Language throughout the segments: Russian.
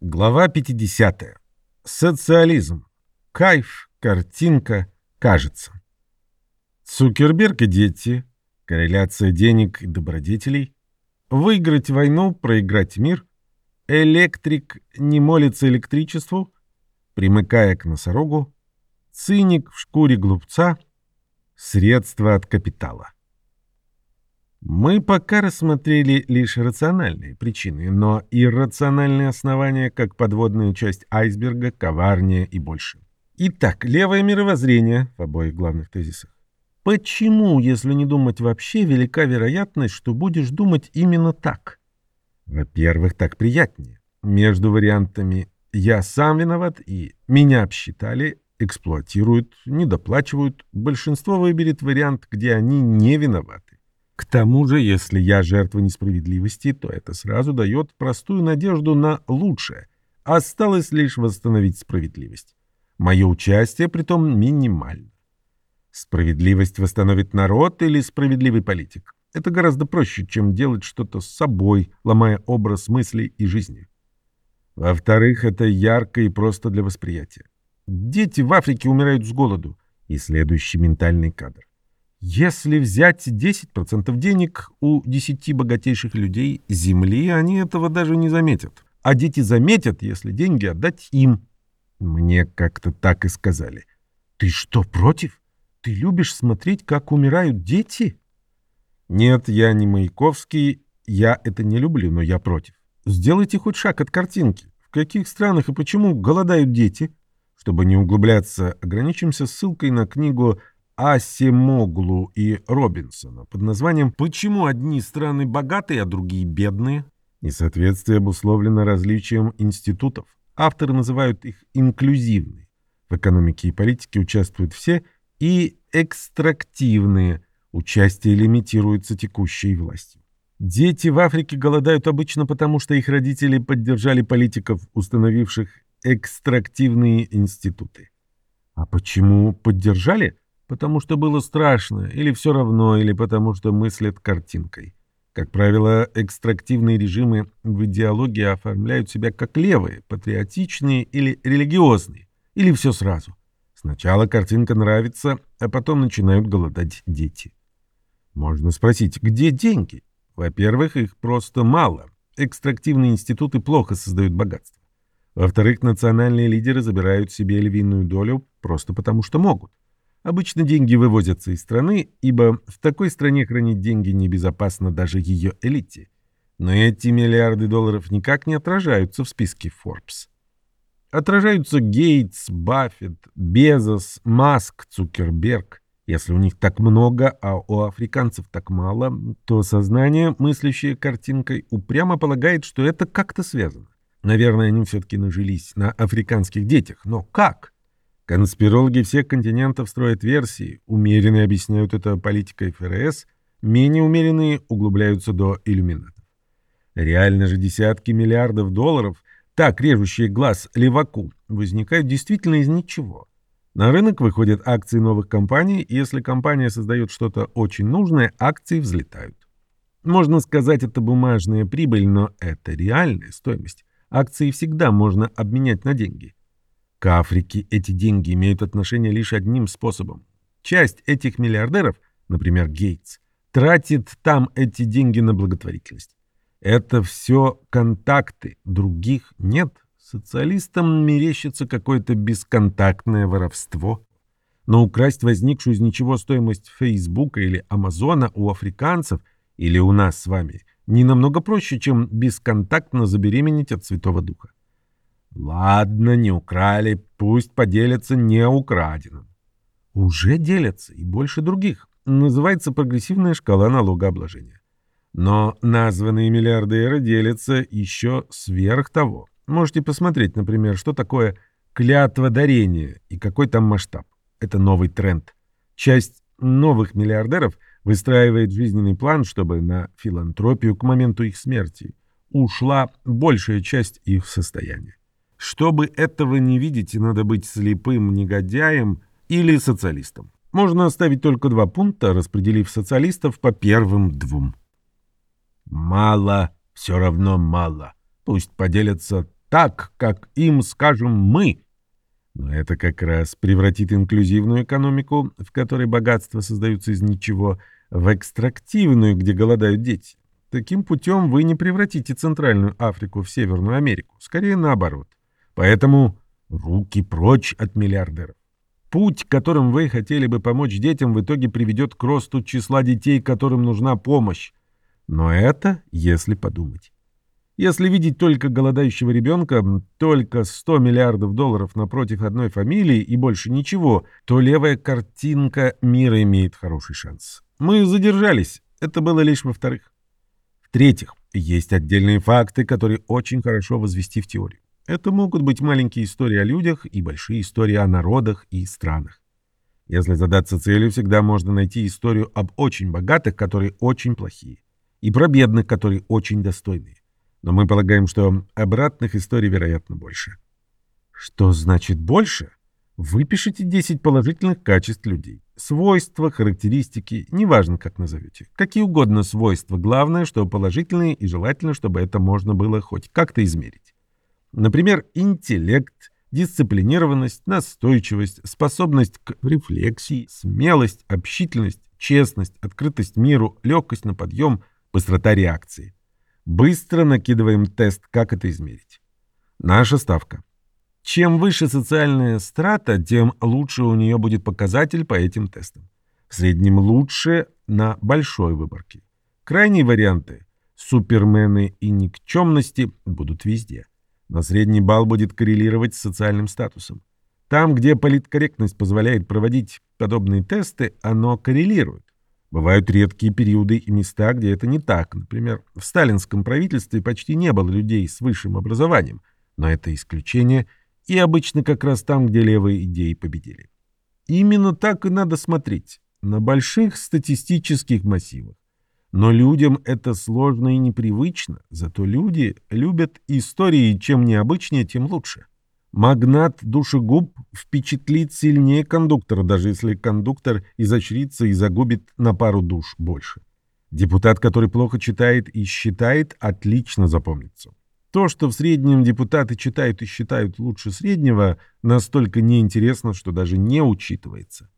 Глава 50. Социализм. Кайф, картинка, кажется. Цукерберг и дети. Корреляция денег и добродетелей. Выиграть войну, проиграть мир. Электрик не молится электричеству, примыкая к носорогу. Циник в шкуре глупца. Средства от капитала. Мы пока рассмотрели лишь рациональные причины, но иррациональные основания, как подводная часть айсберга, коварнее и больше. Итак, левое мировоззрение в обоих главных тезисах. Почему, если не думать вообще, велика вероятность, что будешь думать именно так? Во-первых, так приятнее. Между вариантами «я сам виноват» и «меня обсчитали» эксплуатируют, недоплачивают, большинство выберет вариант, где они не виноваты. К тому же, если я жертва несправедливости, то это сразу дает простую надежду на лучшее. Осталось лишь восстановить справедливость. Мое участие притом минимально. Справедливость восстановит народ или справедливый политик? Это гораздо проще, чем делать что-то с собой, ломая образ мыслей и жизни. Во-вторых, это ярко и просто для восприятия. Дети в Африке умирают с голоду. И следующий ментальный кадр. Если взять 10% денег у 10 богатейших людей Земли, они этого даже не заметят. А дети заметят, если деньги отдать им. Мне как-то так и сказали. Ты что, против? Ты любишь смотреть, как умирают дети? Нет, я не Маяковский, я это не люблю, но я против. Сделайте хоть шаг от картинки. В каких странах и почему голодают дети? Чтобы не углубляться, ограничимся ссылкой на книгу Асимоглу и Робинсона под названием «Почему одни страны богатые, а другие бедные?» Несоответствие обусловлено различием институтов. Авторы называют их инклюзивные. В экономике и политике участвуют все, и экстрактивные. Участие лимитируется текущей властью. Дети в Африке голодают обычно потому, что их родители поддержали политиков, установивших экстрактивные институты. А почему поддержали? Потому что было страшно, или все равно, или потому что мыслят картинкой. Как правило, экстрактивные режимы в идеологии оформляют себя как левые, патриотичные или религиозные, или все сразу. Сначала картинка нравится, а потом начинают голодать дети. Можно спросить, где деньги? Во-первых, их просто мало. Экстрактивные институты плохо создают богатство. Во-вторых, национальные лидеры забирают себе львиную долю просто потому, что могут. Обычно деньги вывозятся из страны, ибо в такой стране хранить деньги небезопасно даже ее элите. Но эти миллиарды долларов никак не отражаются в списке Forbes. Отражаются Гейтс, Баффет, Безос, Маск, Цукерберг. Если у них так много, а у африканцев так мало, то сознание, мыслящее картинкой, упрямо полагает, что это как-то связано. Наверное, они все-таки нажились на африканских детях. Но как? Конспирологи всех континентов строят версии, умеренные объясняют это политикой ФРС, менее умеренные углубляются до иллюминатов. Реально же десятки миллиардов долларов, так режущие глаз леваку, возникают действительно из ничего. На рынок выходят акции новых компаний, и если компания создает что-то очень нужное, акции взлетают. Можно сказать, это бумажная прибыль, но это реальная стоимость. Акции всегда можно обменять на деньги. К Африке эти деньги имеют отношение лишь одним способом. Часть этих миллиардеров, например, Гейтс, тратит там эти деньги на благотворительность. Это все контакты, других нет. Социалистам мерещится какое-то бесконтактное воровство. Но украсть возникшую из ничего стоимость Фейсбука или Амазона у африканцев или у нас с вами не намного проще, чем бесконтактно забеременеть от Святого Духа. Ладно, не украли, пусть поделятся не украденным. Уже делятся, и больше других. Называется прогрессивная шкала налогообложения. Но названные миллиардеры делятся еще сверх того. Можете посмотреть, например, что такое клятва дарения и какой там масштаб. Это новый тренд. Часть новых миллиардеров выстраивает жизненный план, чтобы на филантропию к моменту их смерти ушла большая часть их состояния. Чтобы этого не видеть, надо быть слепым негодяем или социалистом. Можно оставить только два пункта, распределив социалистов по первым двум. Мало, все равно мало. Пусть поделятся так, как им скажем мы. Но это как раз превратит инклюзивную экономику, в которой богатства создаются из ничего, в экстрактивную, где голодают дети. Таким путем вы не превратите Центральную Африку в Северную Америку, скорее наоборот. Поэтому руки прочь от миллиардеров. Путь, которым вы хотели бы помочь детям, в итоге приведет к росту числа детей, которым нужна помощь. Но это если подумать. Если видеть только голодающего ребенка, только 100 миллиардов долларов напротив одной фамилии и больше ничего, то левая картинка мира имеет хороший шанс. Мы задержались. Это было лишь во-вторых. В-третьих, есть отдельные факты, которые очень хорошо возвести в теорию. Это могут быть маленькие истории о людях и большие истории о народах и странах. Если задаться целью, всегда можно найти историю об очень богатых, которые очень плохие, и про бедных, которые очень достойные. Но мы полагаем, что обратных историй, вероятно, больше. Что значит больше? Выпишите 10 положительных качеств людей. Свойства, характеристики, неважно, как назовете. Какие угодно свойства. Главное, что положительные, и желательно, чтобы это можно было хоть как-то измерить. Например, интеллект, дисциплинированность, настойчивость, способность к рефлексии, смелость, общительность, честность, открытость миру, легкость на подъем, быстрота реакции. Быстро накидываем тест, как это измерить. Наша ставка. Чем выше социальная страта, тем лучше у нее будет показатель по этим тестам. В среднем лучше на большой выборке. Крайние варианты – супермены и никчемности – будут везде. Но средний балл будет коррелировать с социальным статусом. Там, где политкорректность позволяет проводить подобные тесты, оно коррелирует. Бывают редкие периоды и места, где это не так. Например, в сталинском правительстве почти не было людей с высшим образованием, но это исключение, и обычно как раз там, где левые идеи победили. Именно так и надо смотреть, на больших статистических массивах. Но людям это сложно и непривычно, зато люди любят истории, чем необычнее, тем лучше. Магнат душегуб впечатлит сильнее кондуктора, даже если кондуктор изощрится и загубит на пару душ больше. Депутат, который плохо читает и считает, отлично запомнится. То, что в среднем депутаты читают и считают лучше среднего, настолько неинтересно, что даже не учитывается.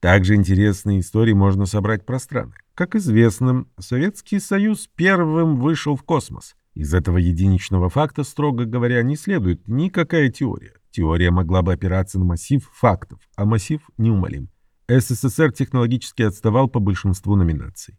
Также интересные истории можно собрать про страны. Как известно, Советский Союз первым вышел в космос – из этого единичного факта, строго говоря, не следует никакая теория. Теория могла бы опираться на массив фактов, а массив неумолим. СССР технологически отставал по большинству номинаций.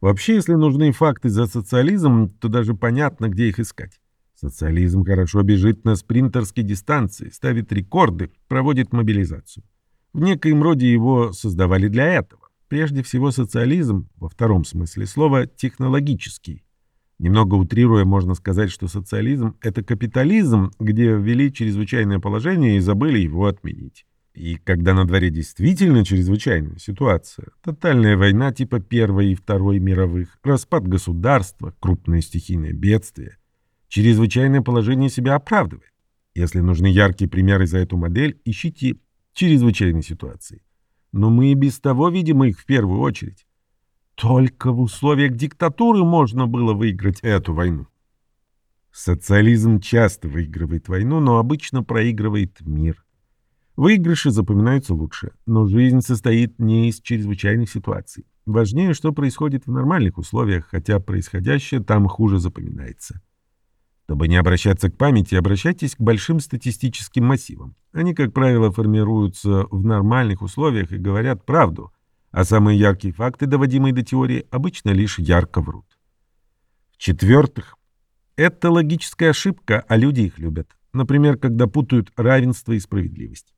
Вообще, если нужны факты за социализм, то даже понятно, где их искать. Социализм хорошо бежит на спринтерской дистанции, ставит рекорды, проводит мобилизацию. В некоем роде его создавали для этого. Прежде всего, социализм, во втором смысле слова, технологический, Немного утрируя, можно сказать, что социализм – это капитализм, где ввели чрезвычайное положение и забыли его отменить. И когда на дворе действительно чрезвычайная ситуация, тотальная война типа Первой и Второй мировых, распад государства, крупное стихийное бедствие, чрезвычайное положение себя оправдывает. Если нужны яркие примеры за эту модель, ищите чрезвычайные ситуации. Но мы и без того видим их в первую очередь. Только в условиях диктатуры можно было выиграть эту войну. Социализм часто выигрывает войну, но обычно проигрывает мир. Выигрыши запоминаются лучше, но жизнь состоит не из чрезвычайных ситуаций. Важнее, что происходит в нормальных условиях, хотя происходящее там хуже запоминается. Чтобы не обращаться к памяти, обращайтесь к большим статистическим массивам. Они, как правило, формируются в нормальных условиях и говорят правду – а самые яркие факты, доводимые до теории, обычно лишь ярко врут. В-четвертых, это логическая ошибка, а люди их любят. Например, когда путают равенство и справедливость.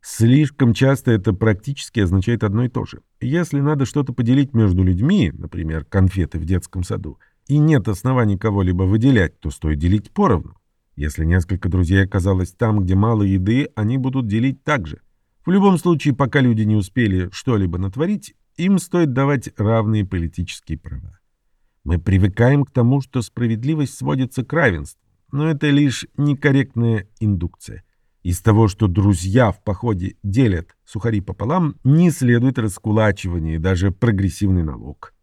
Слишком часто это практически означает одно и то же. Если надо что-то поделить между людьми, например, конфеты в детском саду, и нет оснований кого-либо выделять, то стоит делить поровну. Если несколько друзей оказалось там, где мало еды, они будут делить так же. В любом случае, пока люди не успели что-либо натворить, им стоит давать равные политические права. Мы привыкаем к тому, что справедливость сводится к равенству, но это лишь некорректная индукция. Из того, что друзья в походе делят сухари пополам, не следует раскулачивание и даже прогрессивный налог.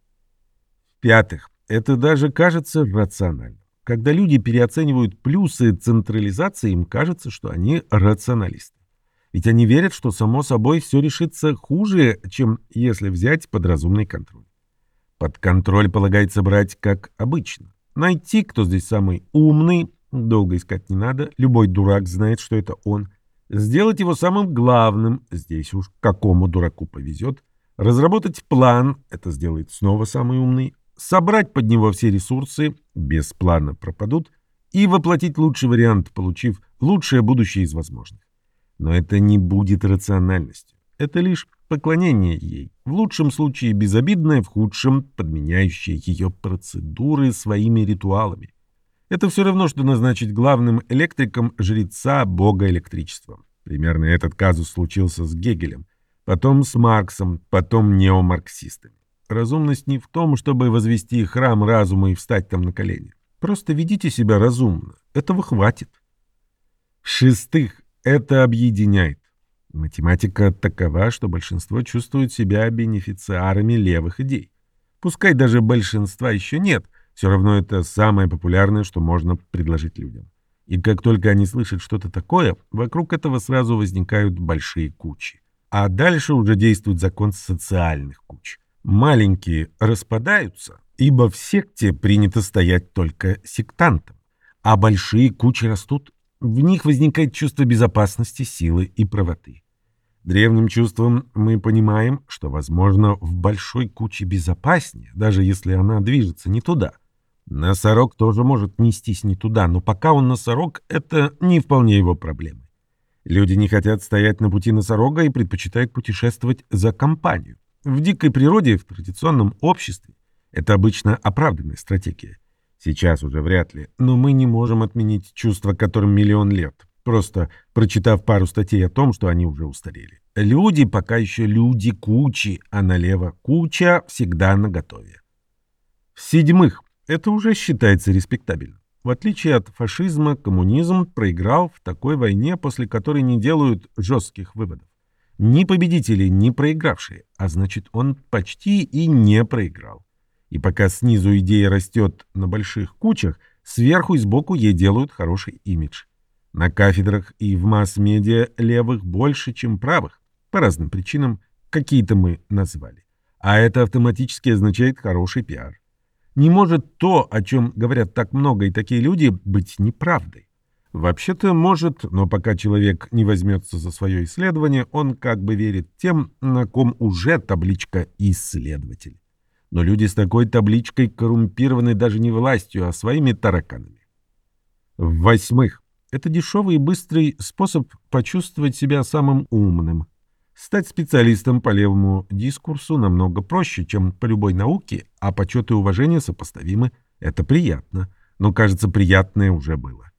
В-пятых, это даже кажется рациональным. Когда люди переоценивают плюсы централизации, им кажется, что они рационалисты. Ведь они верят, что само собой все решится хуже, чем если взять под разумный контроль. Под контроль полагается брать как обычно. Найти, кто здесь самый умный, долго искать не надо, любой дурак знает, что это он. Сделать его самым главным, здесь уж какому дураку повезет. Разработать план, это сделает снова самый умный. Собрать под него все ресурсы, без плана пропадут. И воплотить лучший вариант, получив лучшее будущее из возможных. Но это не будет рациональностью. Это лишь поклонение ей, в лучшем случае безобидное, в худшем подменяющее ее процедуры своими ритуалами. Это все равно, что назначить главным электриком жреца бога электричества. Примерно этот казус случился с Гегелем, потом с Марксом, потом неомарксистами. Разумность не в том, чтобы возвести храм разума и встать там на колени. Просто ведите себя разумно. Этого хватит. В-шестых, это объединяет. Математика такова, что большинство чувствует себя бенефициарами левых идей. Пускай даже большинства еще нет, все равно это самое популярное, что можно предложить людям. И как только они слышат что-то такое, вокруг этого сразу возникают большие кучи. А дальше уже действует закон социальных куч. Маленькие распадаются, ибо в секте принято стоять только сектантам, а большие кучи растут. В них возникает чувство безопасности, силы и правоты. Древним чувством мы понимаем, что, возможно, в большой куче безопаснее, даже если она движется не туда. Носорог тоже может нестись не туда, но пока он носорог, это не вполне его проблема. Люди не хотят стоять на пути носорога и предпочитают путешествовать за компанию. В дикой природе, в традиционном обществе, это обычно оправданная стратегия. Сейчас уже вряд ли, но мы не можем отменить чувства, которым миллион лет просто прочитав пару статей о том, что они уже устарели. Люди пока еще люди кучи, а налево куча всегда наготове. В-седьмых, это уже считается респектабельно. В отличие от фашизма, коммунизм проиграл в такой войне, после которой не делают жестких выводов. Ни победители, ни проигравшие, а значит, он почти и не проиграл. И пока снизу идея растет на больших кучах, сверху и сбоку ей делают хороший имидж. На кафедрах и в масс-медиа левых больше, чем правых, по разным причинам, какие-то мы назвали. А это автоматически означает хороший пиар. Не может то, о чем говорят так много и такие люди, быть неправдой. Вообще-то может, но пока человек не возьмется за свое исследование, он как бы верит тем, на ком уже табличка «исследователь». Но люди с такой табличкой коррумпированы даже не властью, а своими тараканами. В-восьмых, это дешевый и быстрый способ почувствовать себя самым умным. Стать специалистом по левому дискурсу намного проще, чем по любой науке, а почет и уважение сопоставимы. Это приятно. Но, кажется, приятное уже было.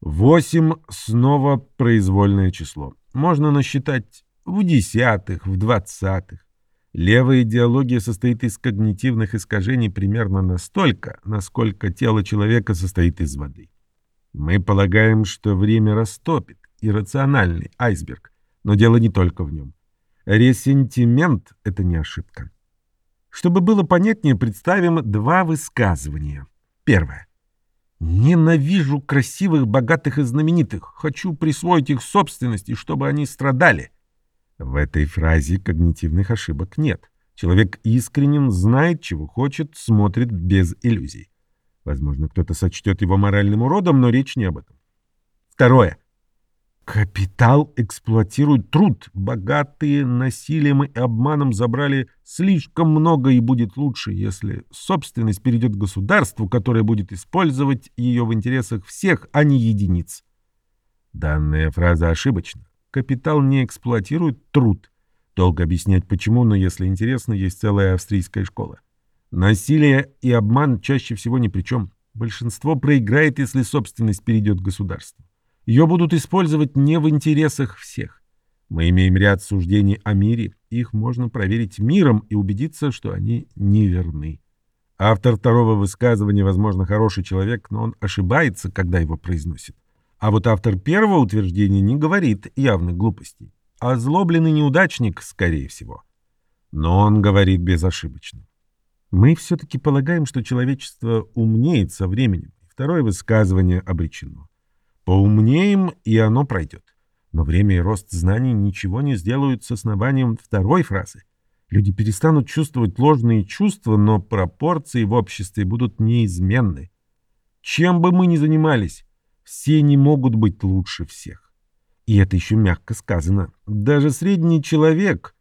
Восемь — снова произвольное число. Можно насчитать в десятых, в двадцатых. Левая идеология состоит из когнитивных искажений примерно настолько, насколько тело человека состоит из воды. Мы полагаем, что время растопит иррациональный айсберг, но дело не только в нем. Ресентимент — это не ошибка. Чтобы было понятнее, представим два высказывания. Первое. «Ненавижу красивых, богатых и знаменитых. Хочу присвоить их собственности, чтобы они страдали». В этой фразе когнитивных ошибок нет. Человек искренен, знает, чего хочет, смотрит без иллюзий. Возможно, кто-то сочтет его моральным уродом, но речь не об этом. Второе. Капитал эксплуатирует труд. Богатые насилием и обманом забрали слишком много и будет лучше, если собственность перейдет государству, которое будет использовать ее в интересах всех, а не единиц. Данная фраза ошибочна. Капитал не эксплуатирует труд. Долго объяснять почему, но если интересно, есть целая австрийская школа. Насилие и обман чаще всего ни при чем. Большинство проиграет, если собственность перейдет государству. Ее будут использовать не в интересах всех. Мы имеем ряд суждений о мире, их можно проверить миром и убедиться, что они неверны. Автор второго высказывания, возможно, хороший человек, но он ошибается, когда его произносит. А вот автор первого утверждения не говорит явных глупостей. А злобленный неудачник, скорее всего. Но он говорит безошибочно. Мы все-таки полагаем, что человечество умнеет со временем. Второе высказывание обречено. Поумнеем, и оно пройдет. Но время и рост знаний ничего не сделают с основанием второй фразы. Люди перестанут чувствовать ложные чувства, но пропорции в обществе будут неизменны. Чем бы мы ни занимались, все не могут быть лучше всех. И это еще мягко сказано. Даже средний человек,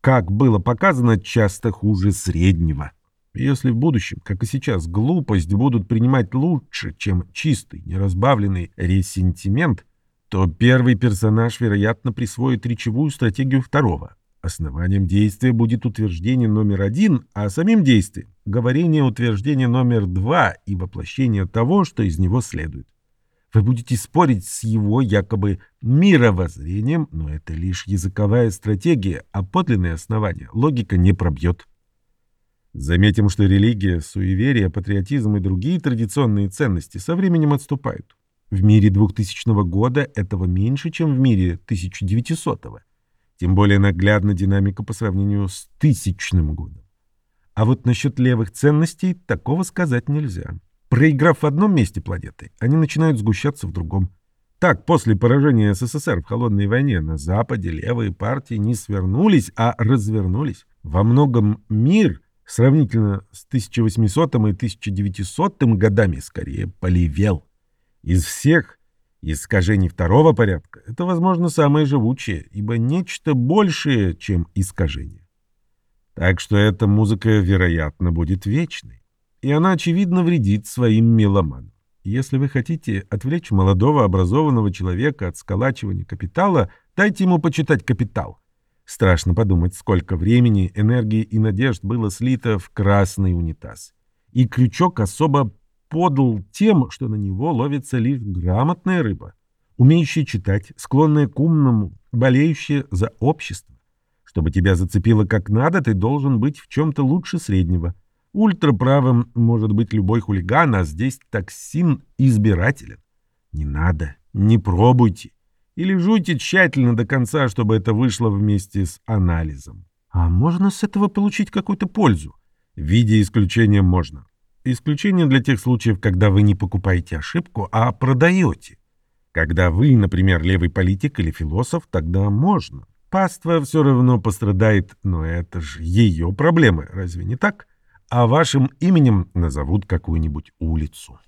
как было показано, часто хуже среднего. Если в будущем, как и сейчас, глупость будут принимать лучше, чем чистый, неразбавленный ресентимент, то первый персонаж, вероятно, присвоит речевую стратегию второго. Основанием действия будет утверждение номер один, а самим действием — говорение утверждения номер два и воплощение того, что из него следует. Вы будете спорить с его якобы мировоззрением, но это лишь языковая стратегия, а подлинное основание логика не пробьет. Заметим, что религия, суеверие, патриотизм и другие традиционные ценности со временем отступают. В мире 2000 года этого меньше, чем в мире 1900 -го. Тем более наглядна динамика по сравнению с тысячным годом. А вот насчет левых ценностей такого сказать нельзя. Проиграв в одном месте планеты, они начинают сгущаться в другом. Так, после поражения СССР в холодной войне на Западе левые партии не свернулись, а развернулись. Во многом мир сравнительно с 1800 и 1900 годами скорее полевел. Из всех искажений второго порядка это, возможно, самое живучее, ибо нечто большее, чем искажение. Так что эта музыка, вероятно, будет вечной. И она, очевидно, вредит своим меломанам. Если вы хотите отвлечь молодого образованного человека от сколачивания капитала, дайте ему почитать «Капитал». Страшно подумать, сколько времени, энергии и надежд было слито в красный унитаз. И крючок особо подал тем, что на него ловится лишь грамотная рыба, умеющая читать, склонная к умному, болеющая за общество. Чтобы тебя зацепило как надо, ты должен быть в чем-то лучше среднего. Ультраправым может быть любой хулиган, а здесь токсин избирателен. Не надо, не пробуйте. Или жуйте тщательно до конца, чтобы это вышло вместе с анализом. А можно с этого получить какую-то пользу? В виде исключения можно. Исключение для тех случаев, когда вы не покупаете ошибку, а продаете. Когда вы, например, левый политик или философ, тогда можно. Паства все равно пострадает, но это же ее проблемы, разве не так? А вашим именем назовут какую-нибудь улицу.